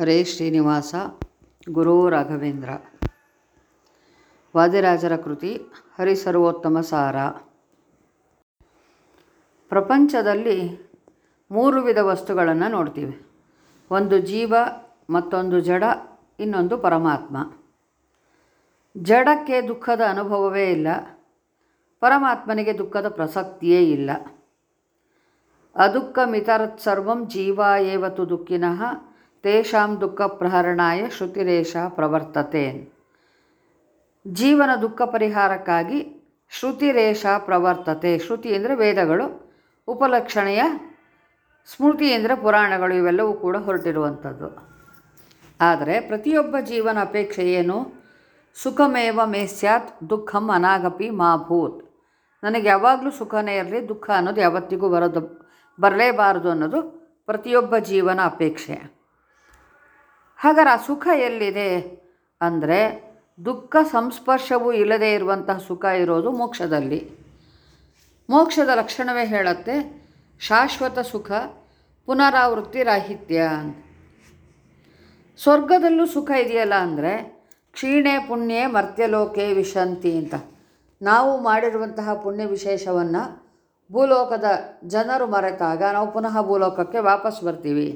ಹರೇ ಶ್ರೀನಿವಾಸ, ಗುರು ರಾಘವೇಂದ್ರ. ವಾದಿರಾಜರ ಕೃತಿ ಹರಿಸರ್ವೋತ್ತಮ ಸಾರ. ಪ್ರಪಂಚದಲ್ಲಿ ಮೂರು ವಿಧ ವಸ್ತುಗಳನ್ನು ನೋಡ್ತೀವಿ. ಒಂದು ಜೀವ, ಮತ್ತೊಂದು ಜಡ, ಇನ್ನೊಂದು ಪರಮಾತ್ಮ. ಜಡಕ್ಕೆ ದುಃಖದ ಅನುಭವವೇ ಇಲ್ಲ, ಪರಮಾತ್ಮನಿಗೆ ದುಃಖದ ಪ್ರಸಕ್ತಿಯೇ ಇಲ್ಲ. ಅದುಃಖಮಿತರತ್ ಸರ್ವಂ ಜೀವ ಏವತ್ತು ದುಃಖಿನಃ ತೇಷಾಂ ದುಃಖ ಪ್ರಹರಣಾಯ ಶ್ರುತಿರೇಶ ಪ್ರವರ್ತತೆ. ಜೀವನ ದುಃಖ ಪರಿಹಾರಕ್ಕಾಗಿ ಶ್ರುತಿರೇಷ ಪ್ರವರ್ತತೆ. ಶ್ರುತಿ ಅಂದರೆ ವೇದಗಳು, ಉಪಲಕ್ಷಣೆಯ ಸ್ಮೃತಿ ಅಂದರೆ ಪುರಾಣಗಳು, ಇವೆಲ್ಲವೂ ಕೂಡ ಹೊರಟಿರುವಂಥದ್ದು. ಆದರೆ ಪ್ರತಿಯೊಬ್ಬ ಜೀವನ ಅಪೇಕ್ಷೆ ಏನು? ಸುಖಮೇವ ಮೇ ಸ್ಯಾತ್ ದುಃಖಂ ಅನಾಗಪಿ ಮಾ ಭೂತ್. ನನಗೆ ಯಾವಾಗಲೂ ಸುಖನೇ ಇರಲಿ, ದುಃಖ ಅನ್ನೋದು ಯಾವತ್ತಿಗೂ ಬರೋದು, ಬರಲೇಬಾರದು ಅನ್ನೋದು ಪ್ರತಿಯೊಬ್ಬ ಜೀವನ ಅಪೇಕ್ಷೆ. ಹಾಗಾದ್ರೆ ಆ ಸುಖ ಎಲ್ಲಿದೆ? ಅಂದರೆ ದುಃಖ ಸಂಸ್ಪರ್ಶವೂ ಇಲ್ಲದೇ ಇರುವಂತಹ ಸುಖ ಇರೋದು ಮೋಕ್ಷದಲ್ಲಿ. ಮೋಕ್ಷದ ಲಕ್ಷಣವೇ ಹೇಳತ್ತೆ, ಶಾಶ್ವತ ಸುಖ, ಪುನರಾವೃತ್ತಿ ರಾಹಿತ್ಯ ಅಂತ. ಸ್ವರ್ಗದಲ್ಲೂ ಸುಖ ಇದೆಯಲ್ಲ ಅಂದರೆ ಕ್ಷೀಣೆ ಪುಣ್ಯ ಮರ್ತ್ಯಲೋಕೆ ವಿಶಂತಿ ಅಂತ. ನಾವು ಮಾಡಿರುವಂತಹ ಪುಣ್ಯ ವಿಶೇಷವನ್ನು ಭೂಲೋಕದ ಜನರು ಮರೆತಾಗ ನಾವು ಪುನಃ ಭೂಲೋಕಕ್ಕೆ ವಾಪಸ್ ಬರ್ತೀವಿ.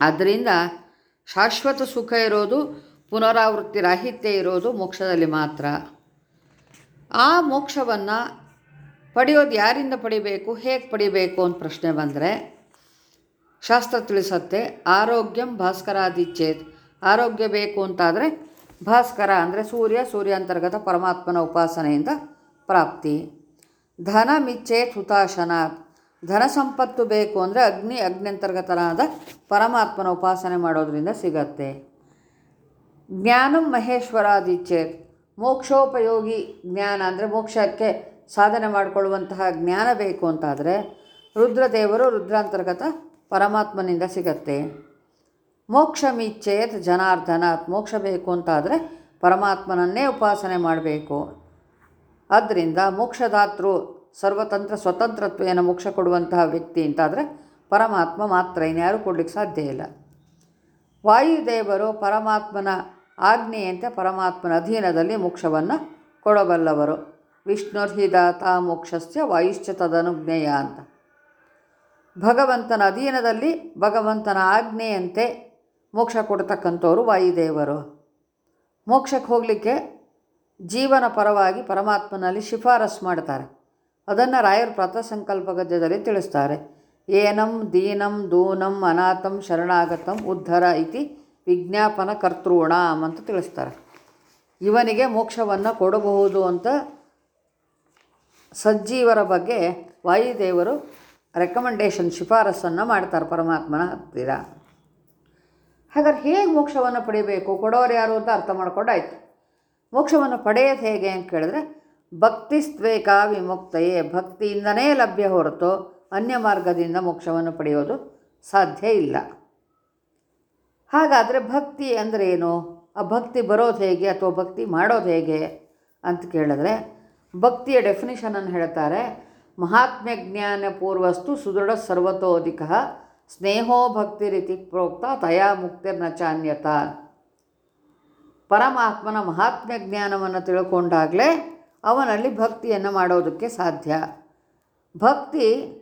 ಆದ್ದರಿಂದ ಶಾಶ್ವತ ಸುಖ ಇರೋದು, ಪುನರಾವೃತ್ತಿ ರಾಹಿತ್ಯ ಇರೋದು ಮೋಕ್ಷದಲ್ಲಿ ಮಾತ್ರ. ಆ ಮೋಕ್ಷವನ್ನು ಪಡೆಯೋದು ಯಾರಿಂದ ಪಡಿಬೇಕು, ಹೇಗೆ ಪಡಿಬೇಕು ಅಂತ ಪ್ರಶ್ನೆ ಬಂದರೆ, ಶಾಸ್ತ್ರ ತಿಳಿಸತ್ತೆ, ಆರೋಗ್ಯಂ ಭಾಸ್ಕರಾದಿಚ್ಛೇದ್. ಆರೋಗ್ಯ ಬೇಕು ಅಂತಾದರೆ ಭಾಸ್ಕರ ಅಂದರೆ ಸೂರ್ಯ, ಸೂರ್ಯಾಂತರ್ಗತ ಪರಮಾತ್ಮನ ಉಪಾಸನೆಯಿಂದ ಪ್ರಾಪ್ತಿ. ಧನ ಮಿಚ್ಚೇತ್ ಹುತಾಶನಾಥ್ ಧನ ಸಂಪತ್ತು ಬೇಕು ಅಂದರೆ ಅಗ್ನಿ ಅಗ್ನ್ಯಂತರ್ಗತನಾದ ಪರಮಾತ್ಮನ ಉಪಾಸನೆ ಮಾಡೋದರಿಂದ ಸಿಗತ್ತೆ. ಜ್ಞಾನಂ ಮಹೇಶ್ವರಾದಿಚ್ಛೇತ್ ಮೋಕ್ಷೋಪಯೋಗಿ ಜ್ಞಾನ ಅಂದರೆ ಮೋಕ್ಷಕ್ಕೆ ಸಾಧನೆ ಮಾಡಿಕೊಳ್ಳುವಂತಹ ಜ್ಞಾನ ಬೇಕು ಅಂತಾದರೆ ರುದ್ರದೇವರು ರುದ್ರಾಂತರ್ಗತ ಪರಮಾತ್ಮನಿಂದ ಸಿಗತ್ತೆ. ಮೋಕ್ಷ ಮೀಚ್ಛೇತ್ ಜನಾರ್ದನಾಥ್ ಮೋಕ್ಷ ಬೇಕು ಅಂತಾದರೆ ಪರಮಾತ್ಮನನ್ನೇ ಉಪಾಸನೆ ಮಾಡಬೇಕು. ಆದ್ದರಿಂದ ಮೋಕ್ಷದಾತೃ ಸರ್ವತಂತ್ರ ಸ್ವತಂತ್ರತ್ವೇನ ಮೋಕ್ಷ ಕೊಡುವಂತಹ ವ್ಯಕ್ತಿ ಅಂತಾದರೆ ಪರಮಾತ್ಮ ಮಾತ್ರ, ಇನ್ಯಾರೂ ಕೊಡಲಿಕ್ಕೆ ಸಾಧ್ಯ ಇಲ್ಲ. ವಾಯುದೇವರು ಪರಮಾತ್ಮನ ಆಜ್ಞೆಯಂತೆ ಪರಮಾತ್ಮನ ಅಧೀನದಲ್ಲಿ ಮೋಕ್ಷವನ್ನು ಕೊಡಬಲ್ಲವರು. ವಿಷ್ಣುರ್ಹಿದಾತ ಮೋಕ್ಷಸ್ಯ ವಾಯುಶ್ಚ ತದನುಜ್ಞೇಯ ಅಂತ. ಭಗವಂತನ ಅಧೀನದಲ್ಲಿ ಭಗವಂತನ ಆಜ್ಞೆಯಂತೆ ಮೋಕ್ಷ ಕೊಡ್ತಕ್ಕಂಥವ್ರು ವಾಯುದೇವರು. ಮೋಕ್ಷಕ್ಕೆ ಹೋಗಲಿಕ್ಕೆ ಜೀವನ ಪರವಾಗಿ ಪರಮಾತ್ಮನಲ್ಲಿ ಶಿಫಾರಸು ಮಾಡ್ತಾರೆ. ಅದನ್ನು ರಾಯರು ಪ್ರತಸಂಕಲ್ಪ ಗದ್ಯದಲ್ಲಿ ತಿಳಿಸ್ತಾರೆ. ಏನಂ ದೀನಂ ದೂನಂ ಅನಾಥಂ ಶರಣಾಗತಂ ಉದ್ಧರ ಇತಿ ವಿಜ್ಞಾಪನ ಕರ್ತೃಣಾಂ ಅಂತ ತಿಳಿಸ್ತಾರೆ. ಇವನಿಗೆ ಮೋಕ್ಷವನ್ನು ಕೊಡಬಹುದು ಅಂತ ಸಜ್ಜೀವರ ಬಗ್ಗೆ ವಾಯುದೇವರು ರೆಕಮೆಂಡೇಶನ್ ಶಿಫಾರಸನ್ನು ಮಾಡ್ತಾರೆ ಪರಮಾತ್ಮನ ಹತ್ತಿರ. ಹಾಗಾದ್ರೆ ಹೇಗೆ ಮೋಕ್ಷವನ್ನು ಪಡಿಬೇಕು? ಕೊಡೋರು ಯಾರು ಅಂತ ಅರ್ಥ ಮಾಡ್ಕೊಂಡಾಯ್ತು. ಮೋಕ್ಷವನ್ನು ಪಡೆಯೋದು ಹೇಗೆ ಅಂತ ಕೇಳಿದ್ರೆ ಭಕ್ತಿ ಸ್ವೇಕ ವಿಮುಕ್ತಯೇ ಭಕ್ತಿಯಿಂದನೇ ಲಭ್ಯ ಹೊರತು ಅನ್ಯ ಮಾರ್ಗದಿಂದ ಮೋಕ್ಷವನ್ನು ಪಡೆಯೋದು ಸಾಧ್ಯ ಇಲ್ಲ. ಹಾಗಾದರೆ ಭಕ್ತಿ ಅಂದರೆ ಏನು? ಆ ಭಕ್ತಿ ಬರೋದು ಹೇಗೆ ಅಥವಾ ಭಕ್ತಿ ಮಾಡೋದು ಹೇಗೆ ಅಂತ ಕೇಳಿದ್ರೆ, ಭಕ್ತಿಯ ಡೆಫಿನಿಷನನ್ನು ಹೇಳ್ತಾರೆ ಮಹಾತ್ಮ್ಯ ಜ್ಞಾನ ಪೂರ್ವಸ್ತು ಸುದೃಢ ಸರ್ವತೋಧಿಕ ಸ್ನೇಹೋ ಭಕ್ತಿ ರೀತಿ ಪ್ರೋಕ್ತ ತಯಾ ಮುಕ್ತಿರ್ನ ಚಾನ್ಯತ. ಪರಮಾತ್ಮನ ಮಹಾತ್ಮ್ಯ ಜ್ಞಾನವನ್ನು ತಿಳ್ಕೊಂಡಾಗಲೇ ಅವನಲ್ಲಿ ಭಕ್ತಿಯನ್ನು ಮಾಡೋದಕ್ಕೆ ಸಾಧ್ಯ. ಭಕ್ತಿ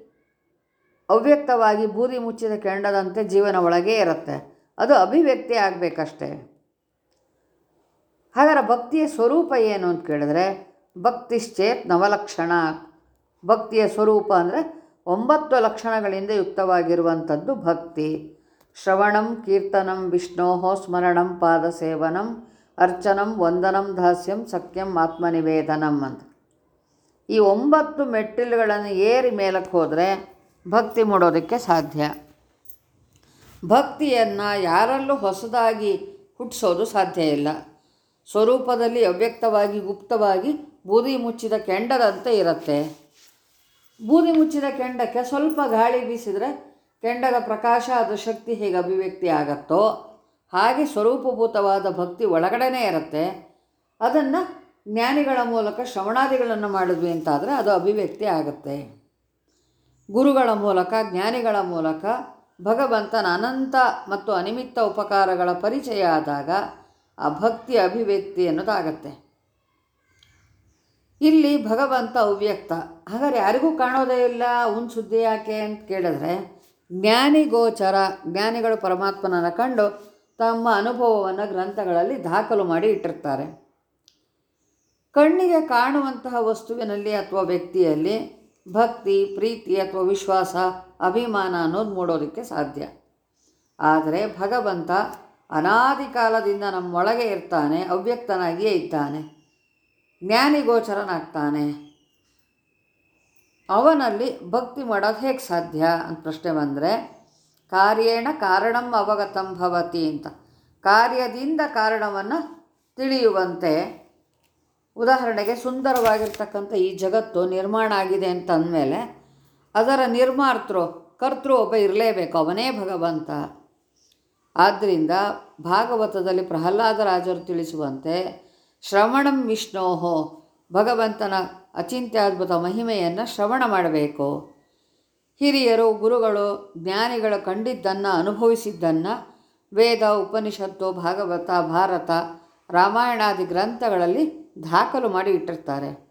ಅವ್ಯಕ್ತವಾಗಿ ಬೂದಿ ಮುಚ್ಚಿದ ಕೆಂಡದಂತೆ ಜೀವನ ಒಳಗೇ ಇರುತ್ತೆ. ಅದು ಅಭಿವ್ಯಕ್ತಿ ಆಗಬೇಕಷ್ಟೆ. ಹಾಗಾದ್ರೆ ಭಕ್ತಿಯ ಸ್ವರೂಪ ಏನು ಅಂತ ಕೇಳಿದ್ರೆ, ಭಕ್ತಿಶ್ಚೇತ್ ನವಲಕ್ಷಣ. ಭಕ್ತಿಯ ಸ್ವರೂಪ ಅಂದರೆ ಒಂಬತ್ತು ಲಕ್ಷಣಗಳಿಂದ ಯುಕ್ತವಾಗಿರುವಂಥದ್ದು ಭಕ್ತಿ. ಶ್ರವಣಂ ಕೀರ್ತನಂ ವಿಷ್ಣೋ ಸ್ಮರಣಂ ಪಾದಸೇವನಂ ಅರ್ಚನಂ ವಂದನಂ ದಾಸ್ಯಂ ಸಖ್ಯಂ ಆತ್ಮನಿವೇದನಂ ಅಂತ. ಈ ಒಂಬತ್ತು ಮೆಟ್ಟಿಲುಗಳನ್ನು ಏರಿ ಮೇಲಕ್ಕೆ ಹೋದರೆ ಭಕ್ತಿ ಮೂಡೋದಕ್ಕೆ ಸಾಧ್ಯ. ಭಕ್ತಿಯನ್ನು ಯಾರಲ್ಲೂ ಹೊಸದಾಗಿ ಹುಟ್ಟಿಸೋದು ಸಾಧ್ಯ ಇಲ್ಲ. ಸ್ವರೂಪದಲ್ಲಿ ಅವ್ಯಕ್ತವಾಗಿ, ಗುಪ್ತವಾಗಿ ಬೂದಿ ಮುಚ್ಚಿದ ಕೆಂಡದಂತೆ ಇರುತ್ತೆ. ಬೂದಿ ಮುಚ್ಚಿದ ಕೆಂಡಕ್ಕೆ ಸ್ವಲ್ಪ ಗಾಳಿ ಬೀಸಿದರೆ ಕೆಂಡದ ಪ್ರಕಾಶ, ಅದು ಶಕ್ತಿ ಹೇಗೆ ಅಭಿವ್ಯಕ್ತಿ ಆಗತ್ತೋ ಹಾಗೆ ಸ್ವರೂಪಭೂತವಾದ ಭಕ್ತಿ ಒಳಗಡೆನೇ ಇರುತ್ತೆ. ಅದನ್ನು ಜ್ಞಾನಿಗಳ ಮೂಲಕ ಶ್ರವಣಾದಿಗಳನ್ನು ಮಾಡಿದ್ವಿ ಅಂತಾದರೆ ಅದು ಅಭಿವ್ಯಕ್ತಿ ಆಗುತ್ತೆ. ಗುರುಗಳ ಮೂಲಕ, ಜ್ಞಾನಿಗಳ ಮೂಲಕ ಭಗವಂತನ ಅನಂತ ಮತ್ತು ಅನಿಮಿತ್ತ ಉಪಕಾರಗಳ ಪರಿಚಯ ಆದಾಗ ಆ ಭಕ್ತಿ ಅಭಿವ್ಯಕ್ತಿ ಅನ್ನೋದಾಗತ್ತೆ ಇಲ್ಲಿ ಭಗವಂತ ಅವ್ಯಕ್ತ. ಹಾಗಾದ್ರೆ ಯಾರಿಗೂ ಕಾಣೋದೇ ಇಲ್ಲ, ಅವನ ಸುದ್ದಿ ಯಾಕೆ ಅಂತ ಕೇಳಿದ್ರೆ, ಜ್ಞಾನಿಗೋಚರ, ಜ್ಞಾನಿಗಳು ಪರಮಾತ್ಮನನ್ನು ಕಂಡು ತಮ್ಮ ಅನುಭವವನ್ನು ಗ್ರಂಥಗಳಲ್ಲಿ ದಾಖಲು ಮಾಡಿ ಇಟ್ಟಿರ್ತಾರೆ. ಕಣ್ಣಿಗೆ ಕಾಣುವಂತಹ ವಸ್ತುವಿನಲ್ಲಿ ಅಥವಾ ವ್ಯಕ್ತಿಯಲ್ಲಿ ಭಕ್ತಿ, ಪ್ರೀತಿ ಅಥವಾ ವಿಶ್ವಾಸ, ಅಭಿಮಾನ ಅನ್ನೋದು ಮೂಡೋದಕ್ಕೆ ಸಾಧ್ಯ. ಆದರೆ ಭಗವಂತ ಅನಾದಿ ಕಾಲದಿಂದ ನಮ್ಮೊಳಗೆ ಇರ್ತಾನೆ, ಅವ್ಯಕ್ತನಾಗಿಯೇ ಇದ್ದಾನೆ, ಜ್ಞಾನಿಗೋಚರನಾಗ್ತಾನೆ. ಅವನಲ್ಲಿ ಭಕ್ತಿ ಮಾಡೋದು ಹೇಗೆ ಸಾಧ್ಯ ಅಂತ ಪ್ರಶ್ನೆ ಬಂದರೆ ಕಾರ್ಯೇಣ ಕಾರಣಂ ಅವಗತಂ ಭವತಿ ಅಂತ. ಕಾರ್ಯದಿಂದ ಕಾರಣವನ್ನು ತಿಳಿಯುವಂತೆ ಉದಾಹರಣೆಗೆ ಸುಂದರವಾಗಿರ್ತಕ್ಕಂಥ ಈ ಜಗತ್ತು ನಿರ್ಮಾಣ ಆಗಿದೆ ಅಂತ ಅಂದಮೇಲೆ ಅದರ ನಿರ್ಮಾತೃ ಕರ್ತೃ ಒಬ್ಬ ಇರಲೇಬೇಕು, ಅವನೇ ಭಗವಂತ. ಆದ್ದರಿಂದ ಭಾಗವತದಲ್ಲಿ ಪ್ರಹ್ಲಾದರಾಜರು ತಿಳಿಸುವಂತೆ ಶ್ರವಣಂ ವಿಷ್ಣೋಹೋ, ಭಗವಂತನ ಅಚಿಂತ್ಯದ್ಭುತ ಮಹಿಮೆಯನ್ನು ಶ್ರವಣ ಮಾಡಬೇಕು. ಹಿರಿಯರು, ಗುರುಗಳು, ಜ್ಞಾನಿಗಳು ಕಂಡಿದ್ದನ್ನು ಅನುಭವಿಸಿದ್ದನ್ನು ವೇದ, ಉಪನಿಷತ್ತು, ಭಾಗವತ, ಭಾರತ, ರಾಮಾಯಣಾದಿ ಗ್ರಂಥಗಳಲ್ಲಿ ದಾಖಲು ಮಾಡಿ ಇಟ್ಟಿರ್ತಾರೆ.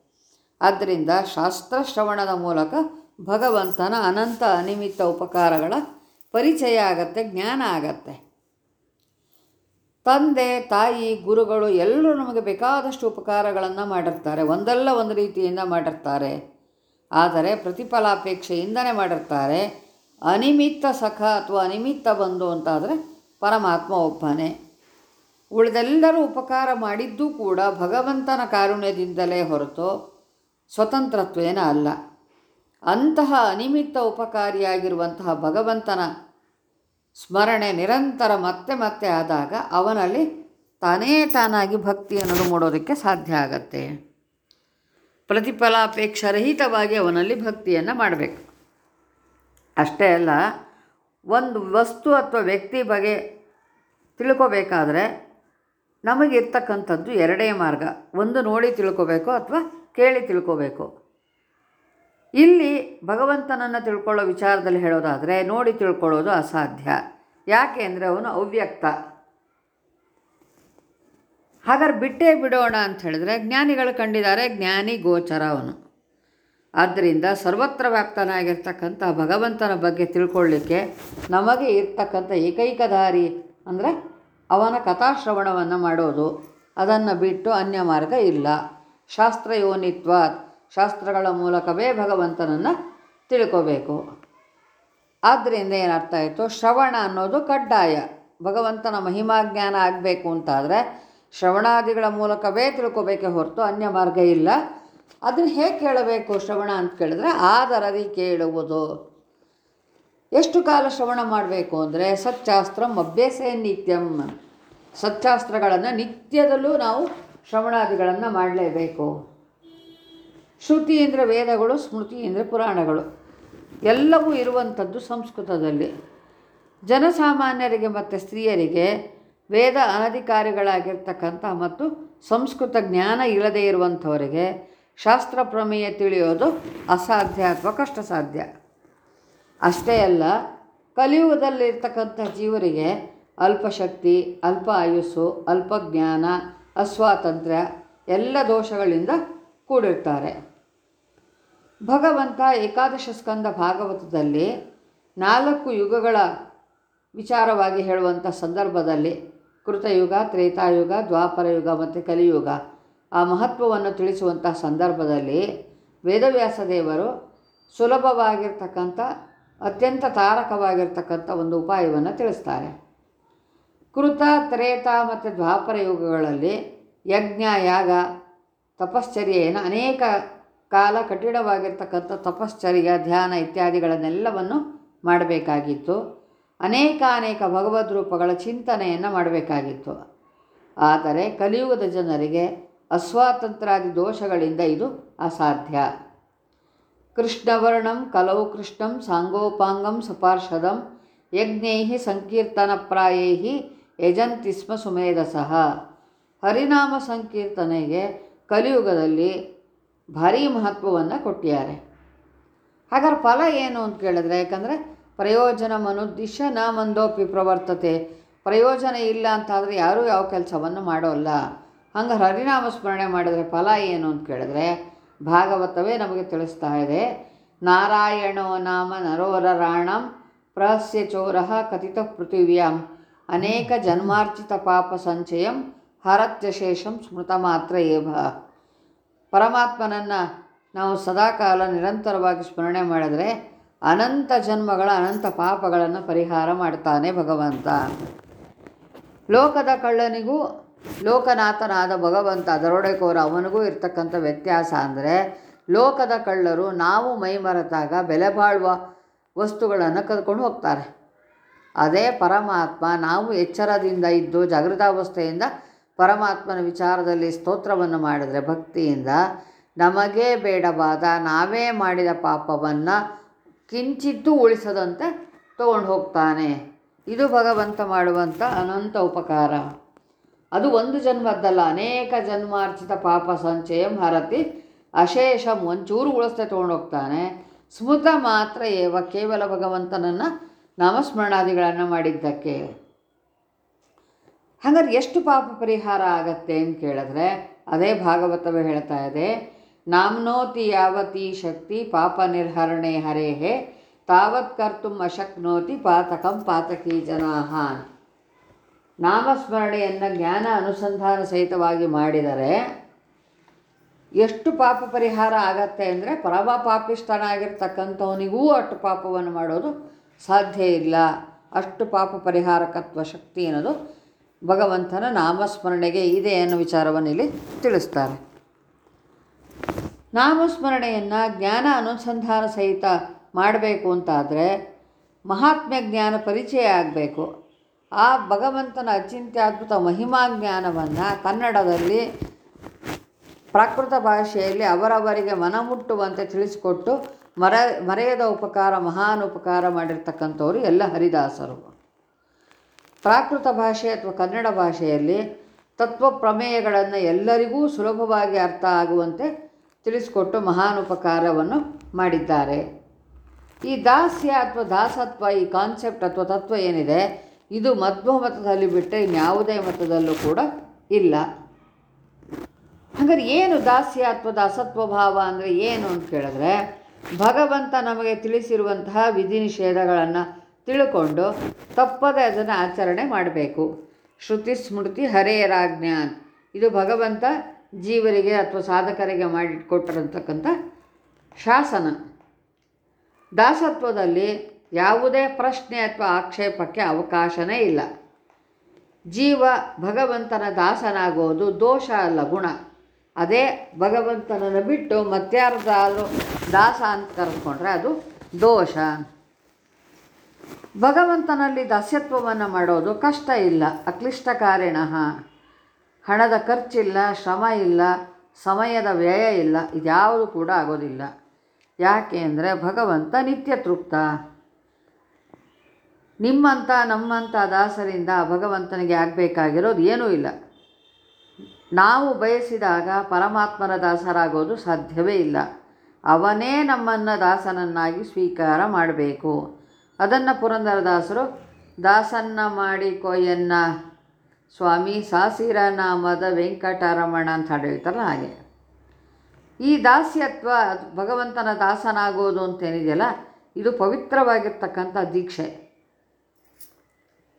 ಆದ್ದರಿಂದ ಶಾಸ್ತ್ರ ಶ್ರವಣದ ಮೂಲಕ ಭಗವಂತನ ಅನಂತ ಅನಿಮಿತ್ತ ಉಪಕಾರಗಳ ಪರಿಚಯ ಆಗತ್ತೆ, ಜ್ಞಾನ ಆಗತ್ತೆ. ತಂದೆ, ತಾಯಿ, ಗುರುಗಳು ಎಲ್ಲರೂ ನಮಗೆ ಬೇಕಾದಷ್ಟು ಉಪಕಾರಗಳನ್ನು ಮಾಡಿರ್ತಾರೆ. ಒಂದಲ್ಲ ಒಂದು ರೀತಿಯಿಂದ ಮಾಡಿರ್ತಾರೆ. ಆದರೆ ಪ್ರತಿಫಲಾಪೇಕ್ಷೆಯಿಂದನೇ ಮಾಡಿರ್ತಾರೆ. ಅನಿಮಿತ್ತ ಸಖ ಅಥವಾ ಅನಿಮಿತ್ತ ಬಂಧು ಅಂತಾದರೆ ಪರಮಾತ್ಮ ಒಬ್ಬನೇ. ಉಳಿದೆಲ್ಲರೂ ಉಪಕಾರ ಮಾಡಿದ್ದೂ ಕೂಡ ಭಗವಂತನ ಕಾರುಣ್ಯದಿಂದಲೇ ಹೊರತು ಸ್ವತಂತ್ರತ್ವೇನ ಅಲ್ಲ. ಅಂತಹ ಅನಿಮಿತ್ತ ಉಪಕಾರಿಯಾಗಿರುವಂತಹ ಭಗವಂತನ ಸ್ಮರಣೆ ನಿರಂತರ ಮತ್ತೆ ಮತ್ತೆ ಆದಾಗ ಅವನಲ್ಲಿ ತಾನೇ ತಾನಾಗಿ ಭಕ್ತಿ ಮೂಡೋದಕ್ಕೆ ಸಾಧ್ಯ ಆಗತ್ತೆ. ಪ್ರತಿಫಲಾಪೇಕ್ಷರಹಿತವಾಗಿ ಅವನಲ್ಲಿ ಭಕ್ತಿಯನ್ನು ಮಾಡಬೇಕು. ಅಷ್ಟೇ ಅಲ್ಲ, ಒಂದು ವಸ್ತು ಅಥವಾ ವ್ಯಕ್ತಿ ಬಗ್ಗೆ ತಿಳ್ಕೋಬೇಕಾದ್ರೆ ನಮಗಿರ್ತಕ್ಕಂಥದ್ದು ಎರಡೇ ಮಾರ್ಗ. ಒಂದು ನೋಡಿ ತಿಳ್ಕೋಬೇಕು ಅಥವಾ ಕೇಳಿ ತಿಳ್ಕೋಬೇಕು. ಇಲ್ಲಿ ಭಗವಂತನನ್ನು ತಿಳ್ಕೊಳ್ಳೋ ವಿಚಾರದಲ್ಲಿ ಹೇಳೋದಾದರೆ, ನೋಡಿ ತಿಳ್ಕೊಳ್ಳೋದು ಅಸಾಧ್ಯ. ಯಾಕೆ ಅಂದರೆ ಅವನು ಅವ್ಯಕ್ತ. ಹಾಗಾದ್ರೆ ಬಿಟ್ಟೇ ಬಿಡೋಣ ಅಂತ ಹೇಳಿದ್ರೆ ಜ್ಞಾನಿಗಳು ಕಂಡಿದ್ದಾರೆ ಜ್ಞಾನಿ ಗೋಚರ ಅವನು. ಆದ್ದರಿಂದ ಸರ್ವತ್ರ ವ್ಯಾಪ್ತನಾಗಿರ್ತಕ್ಕಂಥ ಭಗವಂತನ ಬಗ್ಗೆ ತಿಳ್ಕೊಳ್ಳಿಕ್ಕೆ ನಮಗೆ ಇರ್ತಕ್ಕಂಥ ಏಕೈಕ ದಾರಿ ಅಂದರೆ ಅವನ ಕಥಾಶ್ರವಣವನ್ನು ಮಾಡೋದು. ಅದನ್ನು ಬಿಟ್ಟು ಅನ್ಯ ಮಾರ್ಗ ಇಲ್ಲ. ಶಾಸ್ತ್ರ ಯೋನಿತ್ವ ಶಾಸ್ತ್ರಗಳ ಮೂಲಕವೇ ಭಗವಂತನನ್ನು ತಿಳ್ಕೋಬೇಕು. ಆದ್ದರಿಂದ ಏನರ್ಥ ಆಯಿತು? ಶ್ರವಣ ಅನ್ನೋದು ಕಡ್ಡಾಯ. ಭಗವಂತನ ಮಹಿಮಾಜ್ಞಾನ ಆಗಬೇಕು ಅಂತಾದರೆ ಶ್ರವಣಾದಿಗಳ ಮೂಲಕವೇ ತಿಳ್ಕೋಬೇಕೆ ಹೊರತು ಅನ್ಯ ಮಾರ್ಗ ಇಲ್ಲ. ಅದನ್ನು ಹೇಗೆ ಕೇಳಬೇಕು ಶ್ರವಣ ಅಂತ ಕೇಳಿದ್ರೆ ಆದರದಿ ಕೇಳುವುದು. ಎಷ್ಟು ಕಾಲ ಶ್ರವಣ ಮಾಡಬೇಕು ಅಂದರೆ ಸತ್ಯಾಸ್ತ್ರಂ ಅಭ್ಯಾಸೇ ನಿತ್ಯಂ. ಸಚ್ಚಾಸ್ತ್ರಗಳನ್ನು ನಿತ್ಯದಲ್ಲೂ ನಾವು ಶ್ರವಣಾದಿಗಳನ್ನು ಮಾಡಲೇಬೇಕು. ಶ್ರುತಿ ಅಂದರೆ ವೇದಗಳು, ಸ್ಮೃತಿ ಅಂದರೆ ಪುರಾಣಗಳು ಎಲ್ಲವೂ ಇರುವಂಥದ್ದು ಸಂಸ್ಕೃತದಲ್ಲಿ. ಜನಸಾಮಾನ್ಯರಿಗೆ ಮತ್ತು ಸ್ತ್ರೀಯರಿಗೆ ವೇದ ಅನಧಿಕಾರಿಗಳಾಗಿರ್ತಕ್ಕಂಥ ಮತ್ತು ಸಂಸ್ಕೃತ ಜ್ಞಾನ ಇಲ್ಲದೇ ಇರುವಂಥವರಿಗೆ ಶಾಸ್ತ್ರ ಪ್ರಮೇಯ ತಿಳಿಯೋದು ಅಸಾಧ್ಯ ಅಥವಾ ಕಷ್ಟ ಸಾಧ್ಯ ಅಷ್ಟೇ ಅಲ್ಲ, ಕಲಿಯುಗದಲ್ಲಿರ್ತಕ್ಕಂಥ ಜೀವರಿಗೆ ಅಲ್ಪಶಕ್ತಿ, ಅಲ್ಪ ಆಯುಸ್ಸು, ಅಲ್ಪ ಜ್ಞಾನ, ಅಸ್ವಾತಂತ್ರ್ಯ ಎಲ್ಲ ದೋಷಗಳಿಂದ ಕೂಡಿರ್ತಾರೆ. ಭಗವಂತ ಏಕಾದಶ ಸ್ಕಂದ ಭಾಗವತದಲ್ಲಿ ನಾಲ್ಕು ಯುಗಗಳ ವಿಚಾರವಾಗಿ ಹೇಳುವಂಥ ಸಂದರ್ಭದಲ್ಲಿ ಕೃತಯುಗ, ತ್ರೇತಾಯುಗ, ದ್ವಾಪರಯುಗ ಮತ್ತು ಕಲಿಯುಗ. ಆ ಮಹತ್ವವನ್ನು ತಿಳಿಸುವಂಥ ಸಂದರ್ಭದಲ್ಲಿ ವೇದವ್ಯಾಸ ದೇವರು ಸುಲಭವಾಗಿರ್ತಕ್ಕಂಥ, ಅತ್ಯಂತ ತಾರಕವಾಗಿರ್ತಕ್ಕಂಥ ಒಂದು ಉಪಾಯವನ್ನು ತಿಳಿಸ್ತಾರೆ. ಕೃತ, ತ್ರೇತ ಮತ್ತು ದ್ವಾಪರ ಯುಗಗಳಲ್ಲಿ ಯಜ್ಞ, ಯಾಗ ತಪಶ್ಚರ್ಯೆಯನ್ನು ಅನೇಕ ಕಾಲ ಕಠಿಣವಾಗಿರ್ತಕ್ಕಂಥ ತಪಶ್ಚರ್ಯ, ಧ್ಯಾನ ಇತ್ಯಾದಿಗಳನ್ನೆಲ್ಲವನ್ನು ಮಾಡಬೇಕಾಗಿತ್ತು. ಅನೇಕ ಅನೇಕ ಭಗವದ್ ರೂಪಗಳ ಚಿಂತನೆಯನ್ನು ಮಾಡಬೇಕಾಗಿತ್ತು. ಆದರೆ ಕಲಿಯುಗದ ಜನರಿಗೆ ಅಸ್ವಾತಂತ್ರಾದಿ ದೋಷಗಳಿಂದ ಇದು ಅಸಾಧ್ಯ. ಕೃಷ್ಣವರ್ಣಂ ಕಲೌ ಕೃಷ್ಣಂ ಸಾಂಗೋಪಾಂಗಂ ಸುಪಾರ್ಷದಂ ಯಜ್ಞೈ ಸಂಕೀರ್ತನಪ್ರಾಯೈ ಯಜಂತಿ ಸ್ಮ ಸುಮೇಧಸಃ. ಹರಿನಾಮ ಸಂಕೀರ್ತನೆಗೆ ಕಲಿಯುಗದಲ್ಲಿ ಭಾರೀ ಮಹತ್ವವನ್ನು ಕೊಟ್ಟಿದ್ದಾರೆ. ಹಾಗಾದ್ರೆ ಫಲ ಏನು ಅಂತ ಕೇಳಿದ್ರೆ, ಯಾಕಂದರೆ ಪ್ರಯೋಜನ ಮನುದ್ದಿಶ್ಯ ನ ಮಂದೋಪಿ ಪ್ರವರ್ತತೆ. ಪ್ರಯೋಜನ ಇಲ್ಲ ಅಂತಾದರೆ ಯಾರೂ ಯಾವ ಕೆಲಸವನ್ನು ಮಾಡೋಲ್ಲ. ಹಂಗೆ ಹರಿನಾಮ ಸ್ಮರಣೆ ಮಾಡಿದರೆ ಫಲ ಏನು ಅಂತ ಕೇಳಿದ್ರೆ, ಭಾಗವತವೇ ನಮಗೆ ತಿಳಿಸ್ತಾ ಇದೆ. ನಾರಾಯಣೋ ನಾಮ ನರೋರರಾಣಂ ಪ್ರಹಸ್ಯ ಚೋರ ಕಥಿತ ಪೃಥಿವ್ಯಾಂ. ಅನೇಕ ಜನ್ಮಾರ್ಜಿತ ಪಾಪ ಸಂಚಯಂ ಹರತ್ಯಶೇಷಂ ಸ್ಮೃತ ಮಾತ್ರ ಏವ. ಪರಮಾತ್ಮನನ್ನು ನಾವು ಸದಾಕಾಲ ನಿರಂತರವಾಗಿ ಸ್ಮರಣೆ ಮಾಡಿದರೆ ಅನಂತ ಜನ್ಮಗಳ ಅನಂತ ಪಾಪಗಳನ್ನು ಪರಿಹಾರ ಮಾಡ್ತಾನೆ ಭಗವಂತ. ಲೋಕದ ಕಳ್ಳನಿಗೂ ಲೋಕನಾಥನಾದ ಭಗವಂತ, ದರೋಡೆಕೋರ ಅವನಿಗೂ ಇರ್ತಕ್ಕಂಥ ವ್ಯತ್ಯಾಸ ಅಂದರೆ ಲೋಕದ ಕಳ್ಳರು ನಾವು ಮೈ ಮರೆತಾಗ ಬೆಲೆ ಬಾಳುವ ವಸ್ತುಗಳನ್ನು ಕದ್ಕೊಂಡು ಹೋಗ್ತಾರೆ. ಅದೇ ಪರಮಾತ್ಮ ನಾವು ಎಚ್ಚರದಿಂದ ಇದ್ದು ಜಾಗೃತಾವಸ್ಥೆಯಿಂದ ಪರಮಾತ್ಮನ ವಿಚಾರದಲ್ಲಿ ಸ್ತೋತ್ರವನ್ನು ಮಾಡಿದರೆ ಭಕ್ತಿಯಿಂದ ನಮಗೇ ಬೇಡವಾದ ನಾವೇ ಮಾಡಿದ ಪಾಪವನ್ನು ಕಿಂಚಿತ್ತೂ ಉಳಿಸದಂತೆ ತಗೊಂಡು ಹೋಗ್ತಾನೆ. ಇದು ಭಗವಂತ ಮಾಡುವಂಥ ಅನಂತ ಉಪಕಾರ. ಅದು ಒಂದು ಜನ್ಮದ್ದಲ್ಲ, ಅನೇಕ ಜನ್ಮಾರ್ಜಿತ ಪಾಪ ಸಂಚಯಂ ಹರತಿ ಅಶೇಷಂ ಒಂಚೂರು ತಗೊಂಡು ತೊಗೊಂಡೋಗ್ತಾನೆ ಸ್ಮೃತ ಮಾತ್ರ ಏವ ಕೇವಲ ಭಗವಂತನನ್ನು ನಾಮಸ್ಮರಣಾದಿಗಳನ್ನು ಮಾಡಿದ್ದಕ್ಕೆ. ಹಾಗಾದ್ರೆ ಎಷ್ಟು ಪಾಪ ಪರಿಹಾರ ಆಗತ್ತೆ ಅಂತ ಕೇಳಿದ್ರೆ, ಅದೇ ಭಾಗವತವೇ ಹೇಳ್ತಾ ಇದೆ. ನಾಮ್ನೋತಿ ಯಾವತಿ ಶಕ್ತಿ ಪಾಪ ನಿರ್ಹರಣೆ ಹರೇಹೇ, ತಾವತ್ ಕರ್ತು ಅಶಕ್ನೋತಿ ಪಾತಕಂ ಪಾತಕಿ ಜನಾಹ. ನಾಮಸ್ಮರಣೆಯನ್ನು ಜ್ಞಾನ ಅನುಸಂಧಾನ ಸಹಿತವಾಗಿ ಮಾಡಿದರೆ ಎಷ್ಟು ಪಾಪ ಪರಿಹಾರ ಆಗತ್ತೆ ಅಂದರೆ ಪರಮ ಪಾಪಿಷ್ಠನಾಗಿರ್ತಕ್ಕಂಥವನಿಗೂ ಅಷ್ಟು ಪಾಪವನ್ನು ಮಾಡೋದು ಸಾಧ್ಯ ಇಲ್ಲ. ಅಷ್ಟು ಪಾಪ ಪರಿಹಾರಕತ್ವ ಶಕ್ತಿ ಅನ್ನೋದು ಭಗವಂತನ ನಾಮಸ್ಮರಣೆಗೆ ಇದೆ ಅನ್ನೋ ವಿಚಾರವನ್ನು ಇಲ್ಲಿ ತಿಳಿಸ್ತಾರೆ. ನಾಮಸ್ಮರಣೆಯನ್ನು ಜ್ಞಾನ ಅನುಸಂಧಾನ ಸಹಿತ ಮಾಡಬೇಕು ಅಂತಾದರೆ ಮಹಾತ್ಮ್ಯ ಜ್ಞಾನ ಪರಿಚಯ ಆಗಬೇಕು. ಆ ಭಗವಂತನ ಅಚಿಂತ್ಯಾದ್ಭುತ ಮಹಿಮಾ ಜ್ಞಾನವನ್ನು ಕನ್ನಡದಲ್ಲಿ ಪ್ರಾಕೃತ ಭಾಷೆಯಲ್ಲಿ ಅವರವರಿಗೆ ಮನಮುಟ್ಟುವಂತೆ ತಿಳಿಸಿಕೊಟ್ಟು ಮರ, ಮರೆಯದ ಉಪಕಾರ, ಮಹಾನ್ ಉಪಕಾರ ಮಾಡಿರ್ತಕ್ಕಂಥವ್ರು ಎಲ್ಲ ಹರಿದಾಸರು. ಪ್ರಾಕೃತ ಭಾಷೆ ಅಥವಾ ಕನ್ನಡ ಭಾಷೆಯಲ್ಲಿ ತತ್ವ ಪ್ರಮೇಯಗಳನ್ನು ಎಲ್ಲರಿಗೂ ಸುಲಭವಾಗಿ ಅರ್ಥ ಆಗುವಂತೆ ತಿಳಿಸಿಕೊಟ್ಟು ಮಹಾನ್ ಉಪಕಾರವನ್ನು ಮಾಡಿದ್ದಾರೆ. ಈ ದಾಸ್ಯ ಅಥವಾ ದಾಸತ್ವ, ಈ ಕಾನ್ಸೆಪ್ಟ್ ಅಥವಾ ತತ್ವ ಏನಿದೆ, ಇದು ಮಧ್ವ ಮತದಲ್ಲಿ ಬಿಟ್ಟರೆ ಇನ್ಯಾವುದೇ ಮತದಲ್ಲೂ ಕೂಡ ಇಲ್ಲ. ಹಾಗಾದ್ರೆ ಏನು ದಾಸ್ಯ ಅಥವಾ ದಾಸತ್ವ ಭಾವ ಅಂದರೆ ಏನು ಅಂತ ಕೇಳಿದ್ರೆ, ಭಗವಂತ ನಮಗೆ ತಿಳಿಸಿರುವಂತಹ ವಿಧಿ ನಿಷೇಧಗಳನ್ನು ತಿಳ್ಕೊಂಡು ತಪ್ಪದೆ ಅದನ್ನು ಆಚರಣೆ ಮಾಡಬೇಕು. ಶ್ರುತಿ ಸ್ಮೃತಿ ಹರೇರಾಜ್ಞಾನ್ ಇದು ಭಗವಂತ ಜೀವರಿಗೆ ಅಥವಾ ಸಾಧಕರಿಗೆ ಮಾಡಿಕೊಟ್ಟಿರತಕ್ಕಂಥ ಶಾಸನ. ದಾಸತ್ವದಲ್ಲಿ ಯಾವುದೇ ಪ್ರಶ್ನೆ ಅಥವಾ ಆಕ್ಷೇಪಕ್ಕೆ ಅವಕಾಶವೇ ಇಲ್ಲ. ಜೀವ ಭಗವಂತನ ದಾಸನಾಗೋದು ದೋಷ ಅಲ್ಲ, ಗುಣ. ಅದೇ ಭಗವಂತನನ್ನು ಬಿಟ್ಟು ಮತ್ಯಾರ್ದಾದರೂ ದಾಸ ಅಂತ ಕರೆದುಕೊಂಡ್ರೆ ಅದು ದೋಷ. ಭಗವಂತನಲ್ಲಿ ದಾಸ್ಯತ್ವವನ್ನು ಮಾಡೋದು ಕಷ್ಟ ಇಲ್ಲ, ಅಕ್ಲಿಷ್ಟಕಾರಿಣಃ. ಹಣದ ಖರ್ಚಿಲ್ಲ, ಶ್ರಮ ಇಲ್ಲ, ಸಮಯದ ವ್ಯಯ ಇಲ್ಲ, ಇದ್ಯಾವುದು ಕೂಡ ಆಗೋದಿಲ್ಲ. ಯಾಕೆ ಅಂದರೆ ಭಗವಂತ ನಿತ್ಯ ತೃಪ್ತ. ನಿಮ್ಮಂಥ ನಮ್ಮಂಥ ದಾಸರಿಂದ ಭಗವಂತನಿಗೆ ಆಗಬೇಕಾಗಿರೋದು ಏನೂ ಇಲ್ಲ. ನಾವು ಬಯಸಿದಾಗ ಪರಮಾತ್ಮನ ದಾಸರಾಗೋದು ಸಾಧ್ಯವೇ ಇಲ್ಲ. ಅವನೇ ನಮ್ಮನ್ನು ದಾಸನನ್ನಾಗಿ ಸ್ವೀಕಾರ ಮಾಡಬೇಕು. ಅದನ್ನು ಪುರಂದರದಾಸರು, ದಾಸನ್ನ ಮಾಡಿ ಕೊಯ್ಯನ್ನ ಸ್ವಾಮಿ ಸಾಸಿರ ನಾಮದ ವೆಂಕಟರಮಣ ಅಂತ ಹೇಳ್ತಾರಲ್ಲ ಹಾಗೆ. ಈ ದಾಸ್ಯತ್ವ, ಭಗವಂತನ ದಾಸನಾಗೋದು ಅಂತೇನಿದೆಯಲ್ಲ, ಇದು ಪವಿತ್ರವಾಗಿರ್ತಕ್ಕಂಥ ದೀಕ್ಷೆ.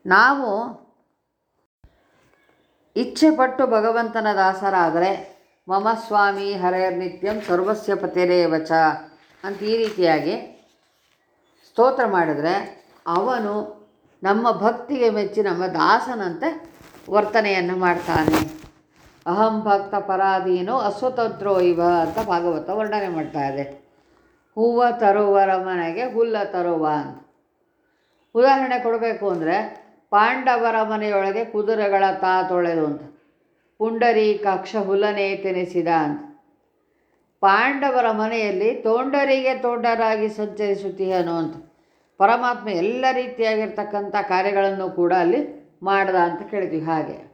ನಾವು ಇಚ್ಛೆಪಟ್ಟು ಭಗವಂತನ ದಾಸರಾದರೆ, ಮಮ ಸ್ವಾಮಿ ಹರೇರ್ ನಿತ್ಯಂ ಸರ್ವಸ್ಯ ಪತಿರೇವಚ ಅಂತ ಈ ರೀತಿಯಾಗಿ ಸ್ತೋತ್ರ ಮಾಡಿದರೆ ಅವನು ನಮ್ಮ ಭಕ್ತಿಗೆ ಮೆಚ್ಚಿ ನಮ್ಮ ದಾಸನಂತೆ ವರ್ತನೆಯನ್ನು ಮಾಡ್ತಾನೆ. ಅಹಂ ಭಕ್ತ ಪರಾಧೀನೋ ಅಸ್ವತಂತ್ರೋ ಇವ ಅಂತ ಭಾಗವತ ವರ್ಣನೆ ಮಾಡ್ತಾ ಇದೆ. ಹೂವ ತರುವರ ಮನೆಗೆ ಹುಲ್ಲ ತರುವ ಅಂತ. ಉದಾಹರಣೆ ಕೊಡಬೇಕು ಅಂದರೆ ಪಾಂಡವರ ಮನೆಯೊಳಗೆ ಕುದುರೆಗಳ ತಾ ತೊಳೆದು ಅಂತ. ಪುಂಡರೀಕಾಕ್ಷ ಹುಲ್ಲನೇ ತಿನಿಸಿದ ಅಂತ. ಪಾಂಡವರ ಮನೆಯಲ್ಲಿ ತೋಂಡರಿಗೆ ತೋಂಡರಾಗಿ ಸಂಚರಿಸುತ್ತೀಯನು ಅಂತ. ಪರಮಾತ್ಮ ಎಲ್ಲ ರೀತಿಯಾಗಿರ್ತಕ್ಕಂಥ ಕಾರ್ಯಗಳನ್ನು ಕೂಡ ಅಲ್ಲಿ ಮಾಡ್ದ ಅಂತ ಕೇಳಿದ್ವಿ ಹಾಗೆ.